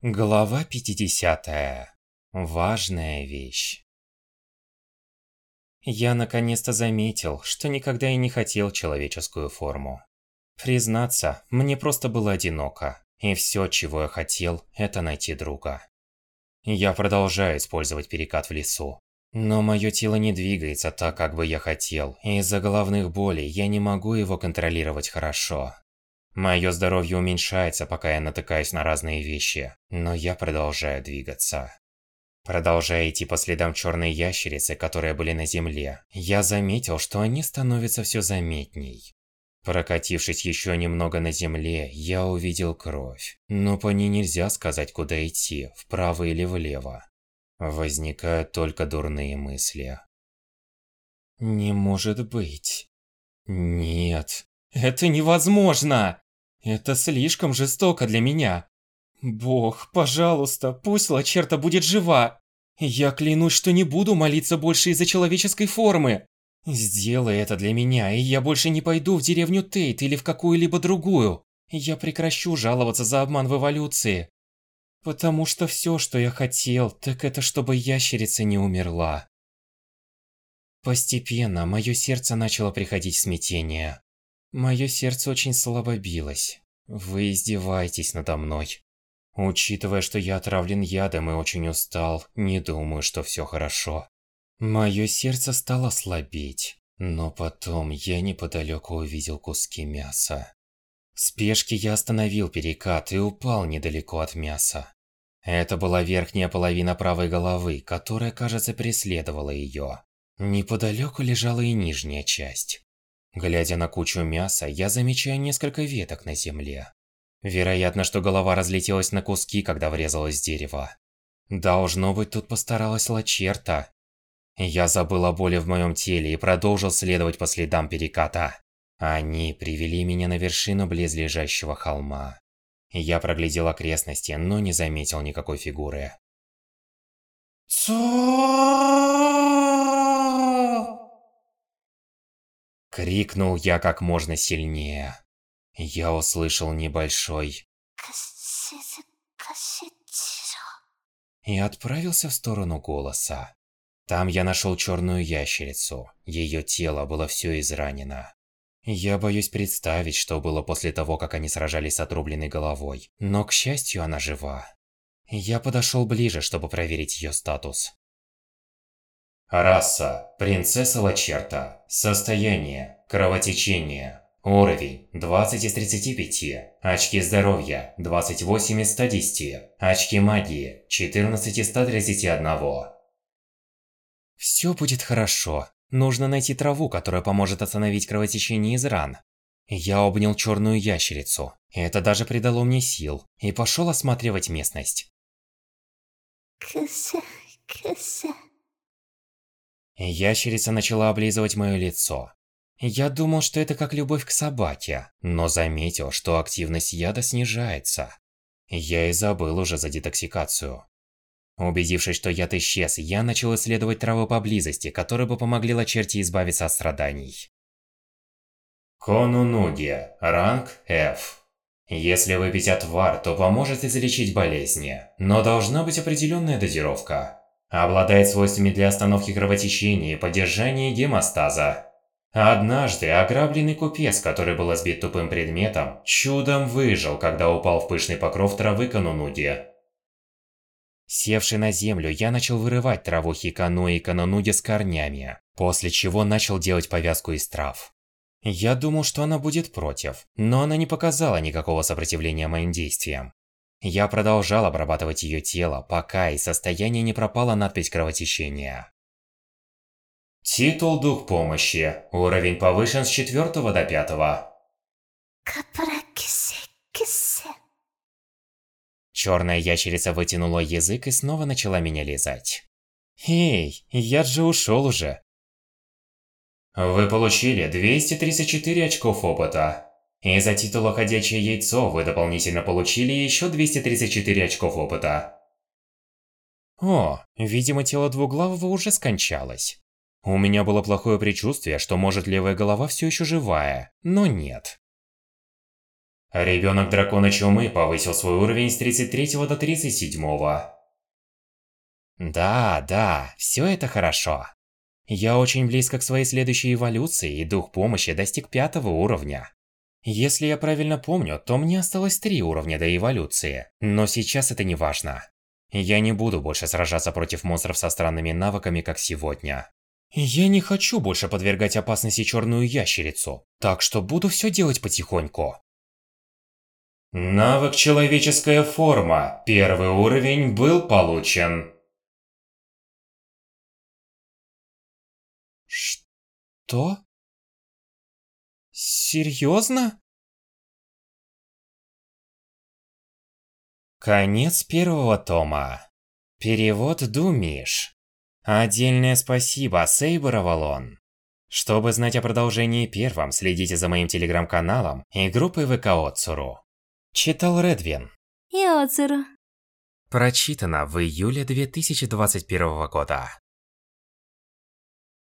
Глава 50. Важная вещь. Я наконец-то заметил, что никогда и не хотел человеческую форму. Признаться, мне просто было одиноко, и все, чего я хотел, это найти друга. Я продолжаю использовать перекат в лесу. Но мое тело не двигается так, как бы я хотел, и из-за головных болей я не могу его контролировать хорошо. Мое здоровье уменьшается, пока я натыкаюсь на разные вещи, но я продолжаю двигаться. Продолжая идти по следам черной ящерицы, которые были на земле, я заметил, что они становятся все заметней. Прокатившись еще немного на земле, я увидел кровь. Но по ней нельзя сказать, куда идти, вправо или влево. Возникают только дурные мысли. Не может быть. Нет, это невозможно! Это слишком жестоко для меня. Бог, пожалуйста, пусть Лачерта будет жива. Я клянусь, что не буду молиться больше из-за человеческой формы. Сделай это для меня, и я больше не пойду в деревню Тейт или в какую-либо другую. Я прекращу жаловаться за обман в эволюции. Потому что все, что я хотел, так это чтобы ящерица не умерла. Постепенно мое сердце начало приходить в смятение. Мое сердце очень слабо билось. Вы издеваетесь надо мной. Учитывая, что я отравлен ядом и очень устал, не думаю, что все хорошо. Мое сердце стало слабеть, но потом я неподалеку увидел куски мяса. В спешке я остановил перекат и упал недалеко от мяса. Это была верхняя половина правой головы, которая, кажется, преследовала ее. Неподалеку лежала и нижняя часть. Глядя на кучу мяса, я замечаю несколько веток на земле. Вероятно, что голова разлетелась на куски, когда врезалась в дерево. Должно быть, тут постаралась Лачерта. Я забыл о боли в моем теле и продолжил следовать по следам переката. Они привели меня на вершину близлежащего холма. Я проглядел окрестности, но не заметил никакой фигуры. Крикнул я как можно сильнее. Я услышал небольшой и отправился в сторону голоса. Там я нашел черную ящерицу. Ее тело было все изранено. Я боюсь представить, что было после того, как они сражались с отрубленной головой. Но, к счастью, она жива. Я подошел ближе, чтобы проверить ее статус. Раса – принцесса Лачерта. Состояние – кровотечение. Уровень – 20 из 35. Очки здоровья – 28 из 110. Очки магии – 14 из 131. Все будет хорошо. Нужно найти траву, которая поможет остановить кровотечение из ран. Я обнял черную ящерицу. Это даже придало мне сил. И пошел осматривать местность. Кыса, кыса. Ящерица начала облизывать мое лицо. Я думал, что это как любовь к собаке, но заметил, что активность яда снижается. Я и забыл уже за детоксикацию. Убедившись, что яд исчез, я начал исследовать травы поблизости, которые бы помогли Лачерти избавиться от страданий. Конунуги. Ранг F. Если выпить отвар, то поможет излечить болезни, но должна быть определенная дозировка. Обладает свойствами для остановки кровотечения и поддержания гемостаза. Однажды ограбленный купец, который был сбит тупым предметом, чудом выжил, когда упал в пышный покров травы канунуди. Севший на землю, я начал вырывать траву хикану и канунуди с корнями, после чего начал делать повязку из трав. Я думал, что она будет против, но она не показала никакого сопротивления моим действиям. Я продолжал обрабатывать ее тело, пока из состояния не пропала надпись кровотечения. Титул Дух Помощи. Уровень повышен с 4 до 5. Черная ящерица вытянула язык и снова начала меня лизать. Эй, я же ушел уже. Вы получили 234 очков опыта. И за титул «Ходячее яйцо» вы дополнительно получили еще 234 очков опыта. О, видимо, тело двуглавого уже скончалось. У меня было плохое предчувствие, что может левая голова все еще живая, но нет. Ребенок дракона чумы повысил свой уровень с 33 до 37. Да, да, все это хорошо. Я очень близко к своей следующей эволюции, и дух помощи достиг пятого уровня. Если я правильно помню, то мне осталось три уровня до эволюции, но сейчас это не важно. Я не буду больше сражаться против монстров со странными навыками, как сегодня. Я не хочу больше подвергать опасности черную ящерицу, так что буду все делать потихоньку. Навык «Человеческая форма». Первый уровень был получен. Что? Серьезно? Конец первого тома. Перевод Думиш. Отдельное спасибо, Сейбор Авалон. Чтобы знать о продолжении первом, следите за моим телеграм-каналом и группой ВК Оцуру. Читал Редвин. И Оцуру. Прочитано в июле 2021 года.